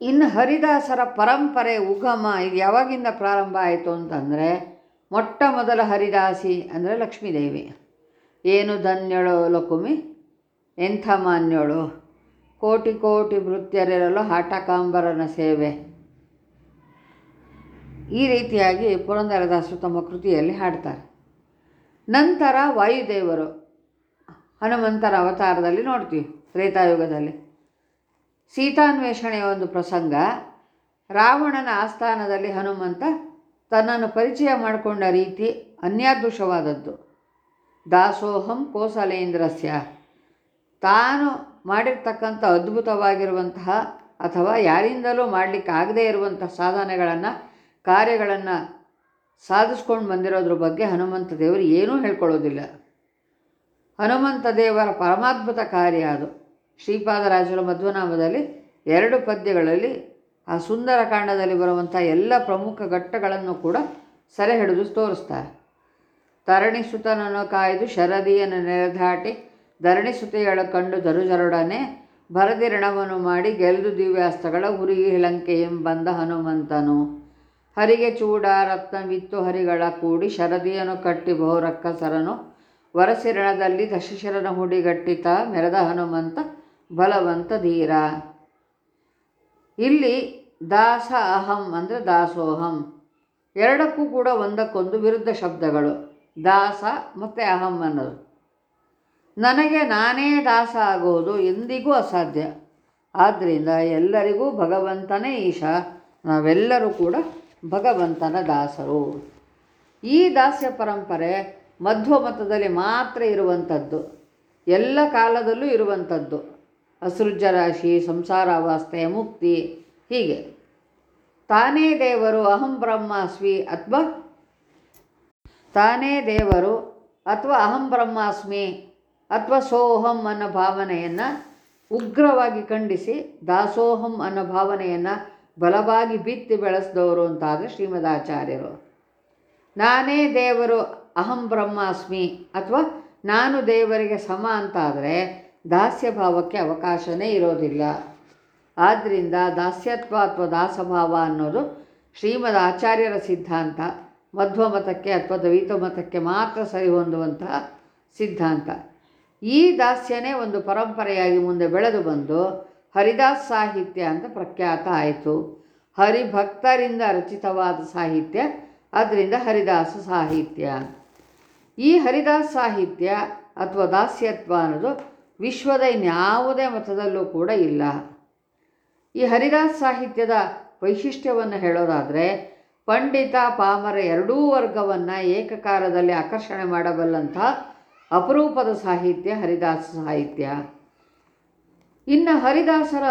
ಇನ್ನು ಹರಿದಾಸರ ಪರಂಪರೆ ಉಗಮ ಇದು ಯಾವಾಗಿಂದ ಪ್ರಾರಂಭ ಆಯಿತು ಅಂತಂದರೆ ಮೊಟ್ಟ ಮೊದಲ ಹರಿದಾಸಿ ಅಂದರೆ ಲಕ್ಷ್ಮೀದೇವಿ. ಏನು ಧನ್ಯಳು ಲಕುಮಿ? ಎಂಥ ಮಾನ್ಯಳು? ಕೋಟಿ ಕೋಟಿ ಭೃತ್ಯರಿರಲು ಹಾಟಕಾಂಬರನ ಸೇವೆ. ಈ ರೀತಿಯಾಗಿ ಪುರಂದರದಾಸರು ತಮ್ಮ ಕೃತಿಯಲ್ಲಿ ಹಾಡ್ತಾರೆ. ನಂತರ ವಾಯುದೇವರು. ಹನುಮಂತರ ಅವತಾರದಲ್ಲಿ ನೋಡ್ತೀವಿ, ತ್ರೇತಾಯುಗದಲ್ಲಿ. ಸೀತಾನ್ವೇಷಣೆಯ ಒಂದು ಪ್ರಸಂಗ, ರಾವಣನ ಆಸ್ಥಾನದಲ್ಲಿ ಹನುಮಂತ ತನ್ನನ್ನು ಪರಿಚಯ ಮಾಡಿಕೊಂಡ ರೀತಿ ಅನ್ಯಾದೃಶವಾದದ್ದು. ದಾಸೋಹಂ ಕೋಸಲೇಂದ್ರಸ್ಯ. ತಾನು ಮಾಡಿರ್ತಕ್ಕಂಥ ಅದ್ಭುತವಾಗಿರುವಂತಹ ಅಥವಾ ಯಾರಿಂದಲೂ ಮಾಡಲಿಕ್ಕಾಗದೇ ಇರುವಂಥ ಸಾಧನೆಗಳನ್ನು, ಕಾರ್ಯಗಳನ್ನು ಸಾಧಿಸ್ಕೊಂಡು ಬಂದಿರೋದ್ರ ಬಗ್ಗೆ ಹನುಮಂತ ದೇವರು ಏನೂ ಹೇಳ್ಕೊಳ್ಳೋದಿಲ್ಲ. ಹನುಮಂತ ದೇವರ ಪರಮಾದ್ಭುತ ಕಾರ್ಯ ಅದು. ಶ್ರೀಪಾದರಾಜರ ಮಧ್ವನಾಮದಲ್ಲಿ ಎರಡು ಪದ್ಯಗಳಲ್ಲಿ ಆ ಸುಂದರ ಕಾಂಡದಲ್ಲಿ ಬರುವಂಥ ಎಲ್ಲ ಪ್ರಮುಖ ಘಟ್ಟಗಳನ್ನು ಕೂಡ ಸೆರೆ ಹಿಡಿದು ತೋರಿಸ್ತಾರೆ. ತರಣಿಸುತನನ್ನು ಕಾಯ್ದು ಶರದಿಯನ್ನು ನೆರೆದಾಟಿ ಧರಣಿಸುತೆಯಳ ಕಂಡು ದರುಜರೊಡನೆ ಭರದಿರಣವನ್ನು ಮಾಡಿ ಗೆಲ್ದು ದಿವ್ಯಾಸ್ತ್ರಗಳ ಹುರಿಗಿ ಲಂಕೆ ಎಂಬಂದ ಹನುಮಂತನು. ಹರಿಗೆ ಚೂಡ ರತ್ನವಿತ್ತು ಹರಿಗಳ ಕೂಡಿ ಶರದಿಯನ್ನು ಕಟ್ಟಿ ಬಹುರಕ್ಕಸರನು ವರಸಿರಣದಲ್ಲಿ ದಶಶರನ ಹುಡಿಗಟ್ಟಿತ ಮೆರೆದ ಹನುಮಂತ ಬಲವಂತ ಧೀರ. ಇಲ್ಲಿ ದಾಸ ಅಹಂ ಅಂದರೆ ದಾಸೋಹಂ. ಎರಡಕ್ಕೂ ಕೂಡ ಒಂದಕ್ಕೊಂದು ವಿರುದ್ಧ ಶಬ್ದಗಳು. ದಾಸ ಮತ್ತು ಅಹಂ ಅನ್ನೋದು. ನನಗೆ ನಾನೇ ದಾಸ ಆಗೋದು ಎಂದಿಗೂ ಅಸಾಧ್ಯ. ಆದ್ದರಿಂದ ಎಲ್ಲರಿಗೂ ಭಗವಂತನೇ ಈಶ. ನಾವೆಲ್ಲರೂ ಕೂಡ ಭಗವಂತನ ದಾಸರು. ಈ ದಾಸ್ಯ ಪರಂಪರೆ ಮಧ್ವ ಮತದಲ್ಲಿ ಮಾತ್ರ ಇರುವಂಥದ್ದು. ಎಲ್ಲ ಕಾಲದಲ್ಲೂ ಇರುವಂಥದ್ದು. ಅಸೃಜ ರಾಶಿ ಸಂಸಾರ ಅವಸ್ಥೆ ಮುಕ್ತಿ, ಹೀಗೆ. ತಾನೇ ದೇವರು ಅಹಂ ಬ್ರಹ್ಮಾಸ್ಮಿ ಅಥವಾ ತಾನೇ ದೇವರು ಅಥವಾ ಅಹಂ ಬ್ರಹ್ಮಾಸ್ಮಿ ಅಥವಾ ಸೋಹಂ ಅನ್ನೋ ಭಾವನೆಯನ್ನು ಉಗ್ರವಾಗಿ ಖಂಡಿಸಿ ದಾಸೋಹಂ ಅನ್ನೋ ಭಾವನೆಯನ್ನು ಬಲವಾಗಿ ಬಿತ್ತಿ ಬೆಳೆಸಿದವರು ಅಂತಾದರೆ ಶ್ರೀಮದಾಚಾರ್ಯರು ನಾನೇ ದೇವರು ಅಹಂ ಬ್ರಹ್ಮಾಸ್ಮಿ ಅಥವಾ ನಾನು ದೇವರಿಗೆ ಸಮ ಅಂತಾದರೆ ದಾಸ್ಯ ಭಾವಕ್ಕೆ ಅವಕಾಶವೇ ಇರೋದಿಲ್ಲ. ಆದ್ದರಿಂದ ದಾಸ್ಯತ್ವ ಅಥವಾ ದಾಸಭಾವ ಅನ್ನೋದು ಶ್ರೀಮದ್ ಆಚಾರ್ಯರ ಸಿದ್ಧಾಂತ ಮಧ್ವ ಮತಕ್ಕೆ ಅಥವಾ ದ್ವೈತ ಮತಕ್ಕೆ ಮಾತ್ರ ಸರಿ ಹೊಂದುವಂತಹ ಸಿದ್ಧಾಂತ. ಈ ದಾಸ್ಯನೇ ಒಂದು ಪರಂಪರೆಯಾಗಿ ಮುಂದೆ ಬೆಳೆದು ಬಂದು ಹರಿದಾಸ್ ಸಾಹಿತ್ಯ ಅಂತ ಪ್ರಖ್ಯಾತ ಆಯಿತು. ಹರಿಭಕ್ತರಿಂದ ರಚಿತವಾದ ಸಾಹಿತ್ಯ, ಅದರಿಂದ ಹರಿದಾಸ ಸಾಹಿತ್ಯ. ಈ ಹರಿದಾಸ್ ಸಾಹಿತ್ಯ ಅಥವಾ ದಾಸ್ಯತ್ವ ಅನ್ನೋದು ವಿಶ್ವದ ಇನ್ಯಾವುದೇ ಮತದಲ್ಲೂ ಕೂಡ ಇಲ್ಲ. ಈ ಹರಿದಾಸ್ ಸಾಹಿತ್ಯದ ವೈಶಿಷ್ಟ್ಯವನ್ನು ಹೇಳೋದಾದರೆ, ಪಂಡಿತ ಪಾಮರ ಎರಡೂ ವರ್ಗವನ್ನು ಏಕಕಾಲದಲ್ಲಿ ಆಕರ್ಷಣೆ ಮಾಡಬಲ್ಲಂಥ ಅಪರೂಪದ ಸಾಹಿತ್ಯ ಹರಿದಾಸ ಸಾಹಿತ್ಯ. ಇನ್ನು ಹರಿದಾಸರ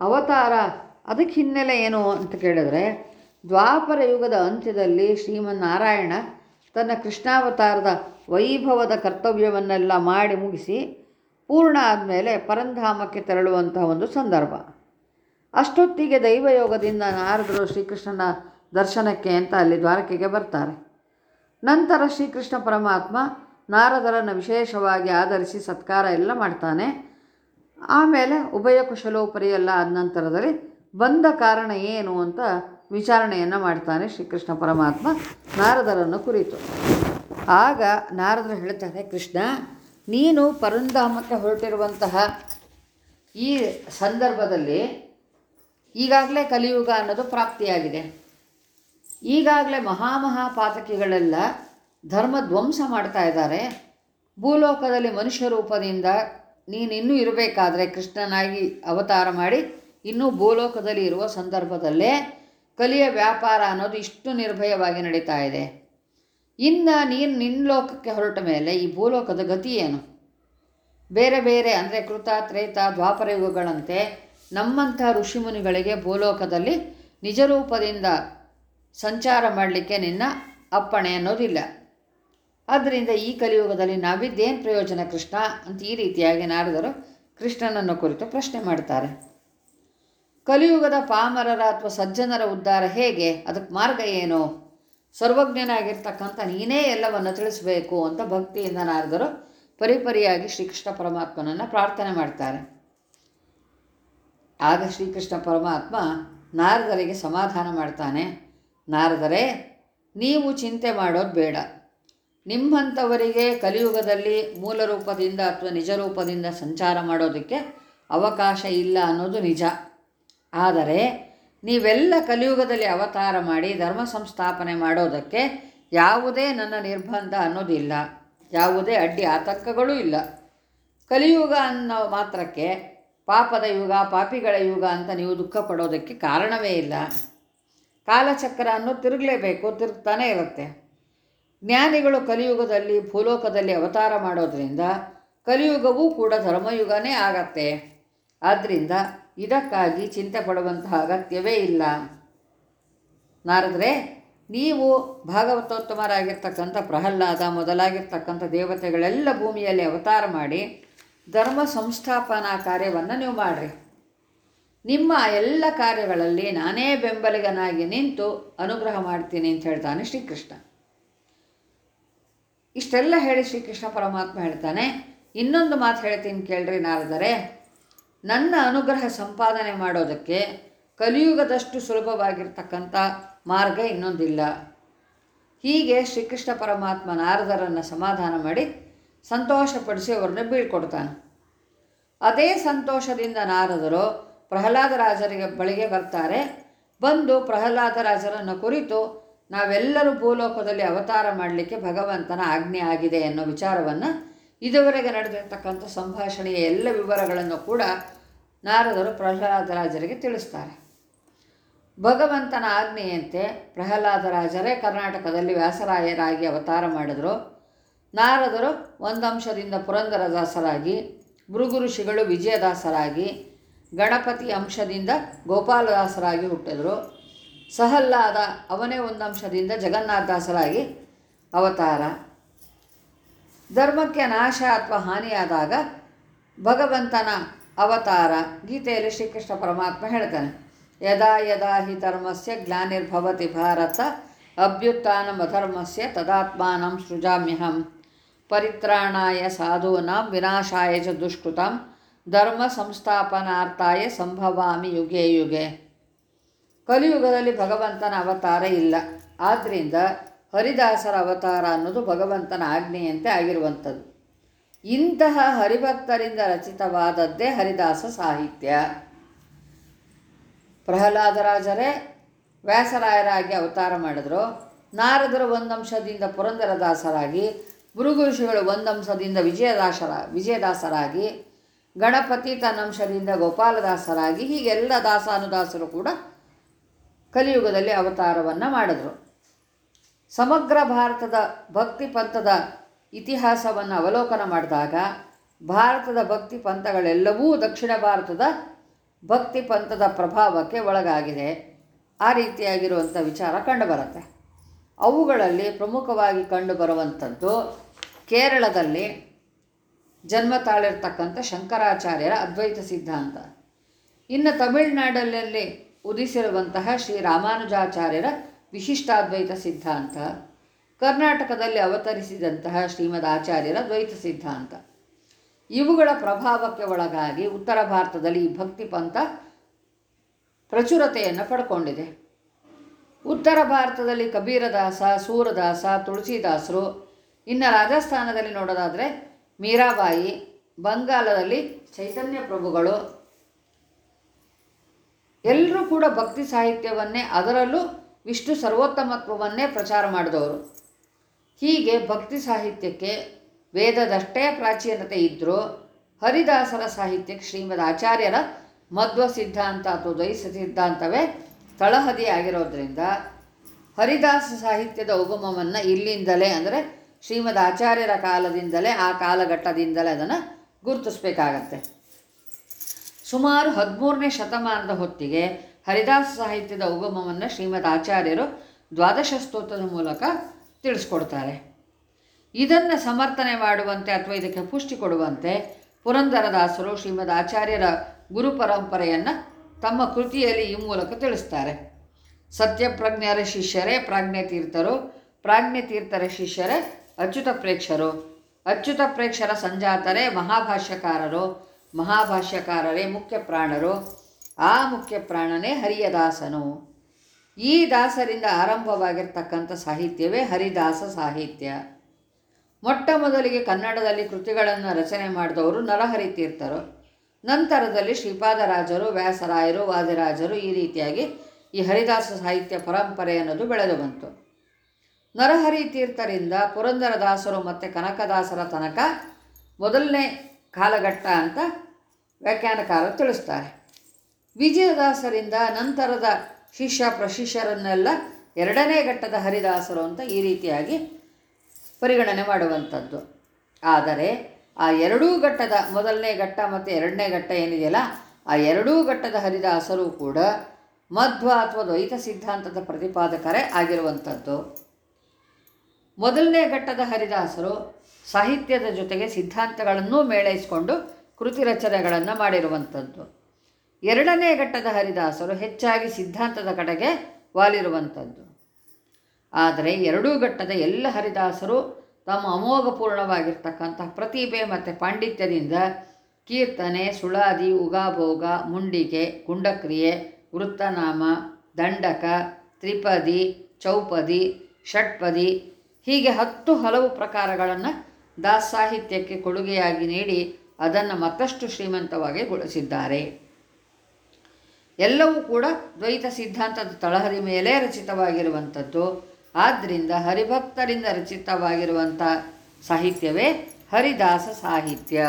ಅವತಾರ ಅದಕ್ಕೆ ಹಿನ್ನೆಲೆ ಏನು ಅಂತ ಕೇಳಿದ್ರೆ, ದ್ವಾಪರ ಯುಗದ ಅಂತ್ಯದಲ್ಲಿ ಶ್ರೀಮನ್ನಾರಾಯಣ ತನ್ನ ಕೃಷ್ಣಾವತಾರದ ವೈಭವದ ಕರ್ತವ್ಯವನ್ನೆಲ್ಲ ಮಾಡಿ ಮುಗಿಸಿ ಪೂರ್ಣ ಆದಮೇಲೆ ಪರಂಧಾಮಕ್ಕೆ ತೆರಳುವಂತಹ ಒಂದು ಸಂದರ್ಭ. ಅಷ್ಟೊತ್ತಿಗೆ ದೈವಯೋಗದಿಂದ ನಾರದರು ಶ್ರೀಕೃಷ್ಣನ ದರ್ಶನಕ್ಕೆ ಅಂತ ಅಲ್ಲಿ ದ್ವಾರಕೆಗೆ ಬರ್ತಾರೆ. ನಂತರ ಶ್ರೀಕೃಷ್ಣ ಪರಮಾತ್ಮ ನಾರದರನ್ನು ವಿಶೇಷವಾಗಿ ಆಧರಿಸಿ ಸತ್ಕಾರ ಎಲ್ಲ ಮಾಡ್ತಾನೆ. ಆಮೇಲೆ ಉಭಯ ಕುಶಲೋಪರಿ ಎಲ್ಲ ಆದ ನಂತರದಲ್ಲಿ ಬಂದ ಕಾರಣ ಏನು ಅಂತ ವಿಚಾರಣೆಯನ್ನು ಮಾಡ್ತಾನೆ ಶ್ರೀಕೃಷ್ಣ ಪರಮಾತ್ಮ ನಾರದರನ್ನು ಕುರಿತು. ಆಗ ನಾರದರು ಹೇಳ್ತಾರೆ ಕೃಷ್ಣ, ನೀನು ಪರಂಧಾಮಕ್ಕೆ ಹೊರಟಿರುವಂತಹ ಈ ಸಂದರ್ಭದಲ್ಲಿ ಈಗಾಗಲೇ ಕಲಿಯುಗ ಅನ್ನೋದು ಪ್ರಾಪ್ತಿಯಾಗಿದೆ. ಈಗಾಗಲೇ ಮಹಾಮಹಾಪಾತಕಿಗಳೆಲ್ಲ ಧರ್ಮ ಧ್ವಂಸ ಮಾಡ್ತಾ ಇದ್ದಾರೆ. ಭೂಲೋಕದಲ್ಲಿ ಮನುಷ್ಯ ರೂಪದಿಂದ ನೀನಿನ್ನೂ ಇರಬೇಕಾದ್ರೆ ಕೃಷ್ಣನಾಗಿ ಅವತಾರ ಮಾಡಿ ಇನ್ನೂ ಭೂಲೋಕದಲ್ಲಿ ಇರುವ ಸಂದರ್ಭದಲ್ಲೇ ಕಲಿಯ ವ್ಯಾಪಾರ ಅನ್ನೋದು ಇಷ್ಟು ನಿರ್ಭಯವಾಗಿ ನಡೀತಾ ಇದೆ. ಇನ್ನು ನೀನು ನಿನ್ನ ಲೋಕಕ್ಕೆ ಹೊರಟ ಮೇಲೆ ಈ ಭೂಲೋಕದ ಗತಿ ಏನು? ಬೇರೆ ಬೇರೆ ಅಂದರೆ ಕೃತ ತ್ರೇತ ದ್ವಾಪರ ಯುಗಗಳಂತೆ ನಮ್ಮಂಥ ಋಷಿಮುನಿಗಳಿಗೆ ಭೂಲೋಕದಲ್ಲಿ ನಿಜರೂಪದಿಂದ ಸಂಚಾರ ಮಾಡಲಿಕ್ಕೆ ನಿನ್ನ ಅಪ್ಪಣೆ ಅನ್ನೋದಿಲ್ಲ. ಆದ್ದರಿಂದ ಈ ಕಲಿಯುಗದಲ್ಲಿ ನಾವಿದ್ದೇನು ಪ್ರಯೋಜನ ಕೃಷ್ಣ ಅಂತ ಈ ರೀತಿಯಾಗಿ ನಾರದರು ಕೃಷ್ಣನನ್ನು ಕುರಿತು ಪ್ರಶ್ನೆ ಮಾಡ್ತಾರೆ. ಕಲಿಯುಗದ ಪಾಮರರ ಅಥವಾ ಸಜ್ಜನರ ಉದ್ಧಾರ ಹೇಗೆ? ಅದಕ್ಕೆ ಮಾರ್ಗ ಏನು? ಸರ್ವಜ್ಞನಾಗಿರ್ತಕ್ಕಂಥ ನೀನೇ ಎಲ್ಲವನ್ನು ತಿಳಿಸಬೇಕು ಅಂತ ಭಕ್ತಿಯಿಂದ ನಾರದರು ಪರಿಪರಿಯಾಗಿ ಶ್ರೀಕೃಷ್ಣ ಪರಮಾತ್ಮನನ್ನು ಪ್ರಾರ್ಥನೆ ಮಾಡ್ತಾರೆ. ಆಗ ಶ್ರೀಕೃಷ್ಣ ಪರಮಾತ್ಮ ನಾರದರಿಗೆ ಸಮಾಧಾನ ಮಾಡ್ತಾನೆ. ನಾರದರೇ, ನೀವು ಚಿಂತೆ ಮಾಡೋದು ಬೇಡ. ನಿಮ್ಮಂಥವರಿಗೆ ಕಲಿಯುಗದಲ್ಲಿ ಮೂಲ ರೂಪದಿಂದ ಅಥವಾ ನಿಜ ರೂಪದಿಂದ ಸಂಚಾರ ಮಾಡೋದಕ್ಕೆ ಅವಕಾಶ ಇಲ್ಲ ಅನ್ನೋದು ನಿಜ. ಆದರೆ ನೀವೆಲ್ಲ ಕಲಿಯುಗದಲ್ಲಿ ಅವತಾರ ಮಾಡಿ ಧರ್ಮ ಸಂಸ್ಥಾಪನೆ ಮಾಡೋದಕ್ಕೆ ಯಾವುದೇ ನನ್ನ ನಿರ್ಬಂಧ ಅನ್ನೋದಿಲ್ಲ. ಯಾವುದೇ ಅಡ್ಡಿ ಆತಂಕಗಳೂ ಇಲ್ಲ. ಕಲಿಯುಗ ಅನ್ನೋ ಮಾತ್ರಕ್ಕೆ ಪಾಪದ ಯುಗ, ಪಾಪಿಗಳ ಯುಗ ಅಂತ ನೀವು ದುಃಖ ಪಡೋದಕ್ಕೆ ಕಾರಣವೇ ಇಲ್ಲ. ಕಾಲಚಕ್ರ ಅನ್ನೋ ತಿರುಗಲೇಬೇಕು, ತಿರುಗ್ತಾನೆ ಇರುತ್ತೆ. ಜ್ಞಾನಿಗಳು ಕಲಿಯುಗದಲ್ಲಿ, ಭೂಲೋಕದಲ್ಲಿ ಅವತಾರ ಮಾಡೋದರಿಂದ ಕಲಿಯುಗವೂ ಕೂಡ ಧರ್ಮಯುಗನೇ ಆಗತ್ತೆ. ಆದ್ದರಿಂದ ಇದಕ್ಕಾಗಿ ಚಿಂತೆ ಪಡುವಂತಹ ಅಗತ್ಯವೇ ಇಲ್ಲ. ನಾರದ್ರೆ, ನೀವು ಭಾಗವತೋತ್ತಮರಾಗಿರ್ತಕ್ಕಂಥ ಪ್ರಹ್ಲಾದ, ಮೊದಲಾಗಿರ್ತಕ್ಕಂಥ ದೇವತೆಗಳೆಲ್ಲ ಭೂಮಿಯಲ್ಲಿ ಅವತಾರ ಮಾಡಿ ಧರ್ಮ ಸಂಸ್ಥಾಪನಾ ಕಾರ್ಯವನ್ನು ನೀವು ಮಾಡಿರಿ. ನಿಮ್ಮ ಎಲ್ಲ ಕಾರ್ಯಗಳಲ್ಲಿ ನಾನೇ ಬೆಂಬಲಿಗನಾಗಿ ನಿಂತು ಅನುಗ್ರಹ ಮಾಡ್ತೀನಿ ಅಂತ ಹೇಳ್ತಾನೆ ಶ್ರೀಕೃಷ್ಣ. ಇಷ್ಟೆಲ್ಲ ಹೇಳಿ ಶ್ರೀಕೃಷ್ಣ ಪರಮಾತ್ಮ ಹೇಳ್ತಾನೆ. ಇನ್ನೊಂದು ಮಾತು ಹೇಳ್ತೀನಿ ಕೇಳ್ರಿ ನಾರದರೆ ನನ್ನ ಅನುಗ್ರಹ ಸಂಪಾದನೆ ಮಾಡೋದಕ್ಕೆ ಕಲಿಯುಗದಷ್ಟು ಸುಲಭವಾಗಿರ್ತಕ್ಕಂಥ ಮಾರ್ಗ ಇನ್ನೊಂದಿಲ್ಲ. ಹೀಗೆ ಶ್ರೀಕೃಷ್ಣ ಪರಮಾತ್ಮ ನಾರದರನ್ನು ಸಮಾಧಾನ ಮಾಡಿ ಸಂತೋಷಪಡಿಸಿ ಅವ್ರನ್ನ ಬೀಳ್ಕೊಡ್ತಾನೆ. ಅದೇ ಸಂತೋಷದಿಂದ ನಾರದರು ಪ್ರಹ್ಲಾದರಾಜರಿಗೆ ಬಳಿಗೆ ಬರ್ತಾರೆ. ಬಂದು ಪ್ರಹ್ಲಾದರಾಜರನ್ನು ಕುರಿತು ನಾವೆಲ್ಲರೂ ಭೂಲೋಕದಲ್ಲಿ ಅವತಾರ ಮಾಡಲಿಕ್ಕೆ ಭಗವಂತನ ಆಜ್ಞೆ ಆಗಿದೆ ಅನ್ನೋ ವಿಚಾರವನ್ನು ಇದುವರೆಗೆ ನಡೆದಿರ್ತಕ್ಕಂಥ ಸಂಭಾಷಣೆಯ ಎಲ್ಲ ವಿವರಗಳನ್ನು ಕೂಡ ನಾರದರು ಪ್ರಹ್ಲಾದರಾಜರಿಗೆ ತಿಳಿಸ್ತಾರೆ. ಭಗವಂತನ ಆಜ್ಞೆಯಂತೆ ಪ್ರಹ್ಲಾದರಾಜರೇ ಕರ್ನಾಟಕದಲ್ಲಿ ವ್ಯಾಸರಾಯರಾಗಿ ಅವತಾರ ಮಾಡಿದರು. ನಾರದರು ಒಂದಂಶದಿಂದ ಪುರಂದರದಾಸರಾಗಿ ಭೃಗು ಋಷಿಗಳು ವಿಜಯದಾಸರಾಗಿ, ಗಣಪತಿ ಅಂಶದಿಂದ ಗೋಪಾಲದಾಸರಾಗಿ ಹುಟ್ಟಿದರು. ಸಹಲ್ಲಾದ ಅವನೇ ಒಂದಂಶದಿಂದ ಜಗನ್ನಾಥದಾಸರಾಗಿ ಅವತಾರ. ಧರ್ಮಕ್ಕೆ ನಾಶ ಅಥವಾ ಹಾನಿಯಾದಾಗ ಭಗವಂತನ ಅವತಾರ. ಗೀತೆಯಲ್ಲಿ ಶ್ರೀಕೃಷ್ಣ ಪರಮಾತ್ಮ ಹೇಳ್ತಾನೆ, ಯದಾ ಯದಾ ಹಿ ಧರ್ಮಸ್ಯ ಜ್ಞಾನಿರ್ಭವತಿ ಭಾರತ ಅಭ್ಯುತ್ಥಾನಮಧರ್ಮಸ್ಯ ತದಾತ್ಮಾನಂ ಸೃಜಾಮ್ಯಹಂ, ಪರಿತ್ರಾಣಾಯ ಸಾಧೂನಾಂ ವಿನಾಶಾಯ ಚ ದುಷ್ಕೃತಂ, ಧರ್ಮ ಸಂಸ್ಥಾಪನಾರ್ಥಾಯ ಸಂಭವಾಮಿ ಯುಗೆ ಯುಗೆ. ಕಲಿಯುಗದಲ್ಲಿ ಭಗವಂತನ ಅವತಾರ ಇಲ್ಲ. ಆದ್ದರಿಂದ ಹರಿದಾಸರ ಅವತಾರ ಅನ್ನೋದು ಭಗವಂತನ ಆಜ್ಞೆಯಂತೆ ಆಗಿರುವಂಥದ್ದು. ಇಂತಹ ಹರಿಭಕ್ತರಿಂದ ರಚಿತವಾದದ್ದೇ ಹರಿದಾಸ ಸಾಹಿತ್ಯ. ಪ್ರಹ್ಲಾದರಾಜರೇ ವ್ಯಾಸರಾಯರಾಗಿ ಅವತಾರ ಮಾಡಿದ್ರು. ನಾರದರು ಒಂದಂಶದಿಂದ ಪುರಂದರದಾಸರಾಗಿ ಭೃಗು ಋಷಿಗಳು ಒಂದಂಶದಿಂದ ವಿಜಯದಾಸರ, ವಿಜಯದಾಸರಾಗಿ, ಗಣಪತಿ ತನ್ನಂಶದಿಂದ ಗೋಪಾಲದಾಸರಾಗಿ ಹೀಗೆಲ್ಲ ದಾಸಾನುದಾಸರು ಕೂಡ ಕಲಿಯುಗದಲ್ಲಿ ಅವತಾರವನ್ನು ಮಾಡಿದ್ರು. ಸಮಗ್ರ ಭಾರತದ ಭಕ್ತಿ ಪಂಥದ ಇತಿಹಾಸವನ್ನು ಅವಲೋಕನ ಮಾಡಿದಾಗ ಭಾರತದ ಭಕ್ತಿ ಪಂಥಗಳೆಲ್ಲವೂ ದಕ್ಷಿಣ ಭಾರತದ ಭಕ್ತಿ ಪಂಥದ ಪ್ರಭಾವಕ್ಕೆ ಒಳಗಾಗಿದೆ. ಆ ರೀತಿಯಾಗಿರುವಂಥ ವಿಚಾರ ಕಂಡುಬರುತ್ತೆ. ಅವುಗಳಲ್ಲಿ ಪ್ರಮುಖವಾಗಿ ಕಂಡುಬರುವಂಥದ್ದು ಕೇರಳದಲ್ಲಿ ಜನ್ಮ ತಾಳಿರ್ತಕ್ಕಂಥ ಶಂಕರಾಚಾರ್ಯರ ಅದ್ವೈತ ಸಿದ್ಧಾಂತ. ಇನ್ನು ತಮಿಳುನಾಡಲ್ಲಿ ಉದಿಸಿರುವಂತಹ ಶ್ರೀ ರಾಮಾನುಜಾಚಾರ್ಯರ ವಿಶಿಷ್ಟಾದ್ವೈತ ಸಿದ್ಧಾಂತ. ಕರ್ನಾಟಕದಲ್ಲಿ ಅವತರಿಸಿದಂತಹ ಶ್ರೀಮದ್ ಆಚಾರ್ಯರ ದ್ವೈತ ಸಿದ್ಧಾಂತ. ಇವುಗಳ ಪ್ರಭಾವಕ್ಕೆ ಒಳಗಾಗಿ ಉತ್ತರ ಭಾರತದಲ್ಲಿ ಈ ಭಕ್ತಿ ಪಂಥ ಪ್ರಚುರತೆಯನ್ನು ಪಡ್ಕೊಂಡಿದೆ. ಉತ್ತರ ಭಾರತದಲ್ಲಿ ಕಬೀರದಾಸ, ಸೂರದಾಸ, ತುಳಸಿದಾಸರು, ಇನ್ನು ರಾಜಸ್ಥಾನದಲ್ಲಿ ನೋಡೋದಾದರೆ ಮೀರಾಬಾಯಿ, ಬಂಗಾಲದಲ್ಲಿ ಚೈತನ್ಯ ಪ್ರಭುಗಳು, ಎಲ್ಲರೂ ಕೂಡ ಭಕ್ತಿ ಸಾಹಿತ್ಯವನ್ನೇ ಅದರಲ್ಲೂ ವಿಷ್ಣು ಸರ್ವೋತ್ತಮತ್ವವನ್ನೇ ಪ್ರಚಾರ ಮಾಡಿದವರು. ಹೀಗೆ ಭಕ್ತಿ ಸಾಹಿತ್ಯಕ್ಕೆ ವೇದದಷ್ಟೇ ಪ್ರಾಚೀನತೆ ಇದ್ದರೂ ಹರಿದಾಸರ ಸಾಹಿತ್ಯಕ್ಕೆ ಶ್ರೀಮದ್ ಆಚಾರ್ಯರ ಮಧ್ವ ಸಿದ್ಧಾಂತ ಅಥವಾ ದ್ವೈಸ ಸಿದ್ಧಾಂತವೇ ತಳಹದಿ ಆಗಿರೋದ್ರಿಂದ ಹರಿದಾಸ ಸಾಹಿತ್ಯದ ಉಗಮವನ್ನು ಇಲ್ಲಿಂದಲೇ ಅಂದರೆ ಶ್ರೀಮದ್ ಆಚಾರ್ಯರ ಕಾಲದಿಂದಲೇ, ಆ ಕಾಲಘಟ್ಟದಿಂದಲೇ ಅದನ್ನು ಗುರುತಿಸ್ಬೇಕಾಗತ್ತೆ. ಸುಮಾರು ಹದಿಮೂರನೇ ಶತಮಾನದ ಹೊತ್ತಿಗೆ ಹರಿದಾಸ ಸಾಹಿತ್ಯದ ಉಗಮವನ್ನು ಶ್ರೀಮದ್ ಆಚಾರ್ಯರು ದ್ವಾದಶ ಸ್ತೋತ್ರದ ಮೂಲಕ ತಿಳಿಸ್ಕೊಡ್ತಾರೆ. ಇದನ್ನು ಸಮರ್ಥನೆ ಮಾಡುವಂತೆ ಅಥವಾ ಇದಕ್ಕೆ ಪುಷ್ಟಿ ಕೊಡುವಂತೆ ಪುರಂದರದಾಸರು ಶ್ರೀಮದ್ ಆಚಾರ್ಯರ ಗುರು ಪರಂಪರೆಯನ್ನು ತಮ್ಮ ಕೃತಿಯಲ್ಲಿ ಈ ಮೂಲಕ ತಿಳಿಸ್ತಾರೆ. ಸತ್ಯಪ್ರಜ್ಞರ ಶಿಷ್ಯರೇ ಪ್ರಾಜ್ಞೆ ತೀರ್ಥರು, ಪ್ರಾಜ್ಞೆ ತೀರ್ಥರ ಶಿಷ್ಯರೇ ಅಚ್ಯುತ ಪ್ರೇಕ್ಷರು, ಅಚ್ಯುತ ಪ್ರೇಕ್ಷರ ಸಂಜಾತರೇ ಮಹಾಭಾಷ್ಯಕಾರರು, ಮಹಾಭಾಷ್ಯಕಾರರೇ ಮುಖ್ಯ ಪ್ರಾಣರು, ಆ ಮುಖ್ಯ ಪ್ರಾಣನೇ ಹರಿಯದಾಸನು. ಈ ದಾಸರಿಂದ ಆರಂಭವಾಗಿರ್ತಕ್ಕಂಥ ಸಾಹಿತ್ಯವೇ ಹರಿದಾಸ ಸಾಹಿತ್ಯ. ಮೊಟ್ಟ ಮೊದಲಿಗೆ ಕನ್ನಡದಲ್ಲಿ ಕೃತಿಗಳನ್ನು ರಚನೆ ಮಾಡಿದವರು ನರಹರಿ ತೀರ್ಥರು. ನಂತರದಲ್ಲಿ ಶ್ರೀಪಾದರಾಜರು, ವ್ಯಾಸರಾಯರು, ವಾದಿರಾಜರು ಈ ರೀತಿಯಾಗಿ ಈ ಹರಿದಾಸ ಸಾಹಿತ್ಯ ಪರಂಪರೆ ಅನ್ನೋದು ಬೆಳೆದು ಬಂತು. ನರಹರಿ ತೀರ್ಥರಿಂದ ಪುರಂದರದಾಸರು ಮತ್ತು ಕನಕದಾಸರ ತನಕ ಮೊದಲನೇ ಕಾಲಘಟ್ಟ ಅಂತ ವ್ಯಾಖ್ಯಾನಕಾರರು ತಿಳಿಸ್ತಾರೆ. ವಿಜಯದಾಸರಿಂದ ನಂತರದ ಶಿಷ್ಯ ಪ್ರಶಿಷ್ಯರನ್ನೆಲ್ಲ ಎರಡನೇ ಘಟ್ಟದ ಹರಿದಾಸರು ಅಂತ ಈ ರೀತಿಯಾಗಿ ಪರಿಗಣನೆ ಮಾಡುವಂಥದ್ದು. ಆದರೆ ಆ ಎರಡೂ ಘಟ್ಟದ ಮೊದಲನೇ ಘಟ್ಟ ಮತ್ತು ಎರಡನೇ ಘಟ್ಟ ಏನಿದೆಯಲ್ಲ, ಆ ಎರಡೂ ಘಟ್ಟದ ಹರಿದಾಸರು ಕೂಡ ಮಧ್ವ ಅಥವಾ ದ್ವೈತ ಸಿದ್ಧಾಂತದ ಪ್ರತಿಪಾದಕರೇ ಆಗಿರುವಂಥದ್ದು. ಮೊದಲನೇ ಘಟ್ಟದ ಹರಿದಾಸರು ಸಾಹಿತ್ಯದ ಜೊತೆಗೆ ಸಿದ್ಧಾಂತಗಳನ್ನೂ ಮೇಳೈಸಿಕೊಂಡು ಕೃತಿ ರಚನೆಗಳನ್ನು ಮಾಡಿರುವಂಥದ್ದು. ಎರಡನೇ ಘಟ್ಟದ ಹರಿದಾಸರು ಹೆಚ್ಚಾಗಿ ಸಿದ್ಧಾಂತದ ಕಡೆಗೆ ವಾಲಿರುವಂಥದ್ದು. ಆದರೆ ಎರಡೂ ಘಟ್ಟದ ಎಲ್ಲ ಹರಿದಾಸರು ತಮ್ಮ ಅಮೋಘಪೂರ್ಣವಾಗಿರ್ತಕ್ಕಂಥ ಪ್ರತಿಭೆ ಮತ್ತು ಪಾಂಡಿತ್ಯದಿಂದ ಕೀರ್ತನೆ, ಸುಳಾದಿ, ಉಗಾಭೋಗ, ಮುಂಡಿಗೆ, ಗುಂಡಕ್ರಿಯೆ, ವೃತ್ತನಾಮ, ದಂಡಕ, ತ್ರಿಪದಿ, ಚೌಪದಿ, ಷಟ್ಪದಿ ಹೀಗೆ ಹತ್ತು ಹಲವು ಪ್ರಕಾರಗಳನ್ನು ದಾಸ ಸಾಹಿತ್ಯಕ್ಕೆ ಕೊಡುಗೆಯಾಗಿ ನೀಡಿ ಅದನ್ನು ಮತ್ತಷ್ಟು ಶ್ರೀಮಂತವಾಗಿ ಗೊಳಿಸಿದ್ದಾರೆ ಎಲ್ಲವೂ ಕೂಡ ದ್ವೈತ ಸಿದ್ಧಾಂತದ ತಳಹದಿ ಮೇಲೆ ರಚಿತವಾಗಿರುವಂಥದ್ದು. ಆದ್ದರಿಂದ ಹರಿಭಕ್ತರಿಂದ ರಚಿತವಾಗಿರುವಂಥ ಸಾಹಿತ್ಯವೇ ಹರಿದಾಸ ಸಾಹಿತ್ಯ.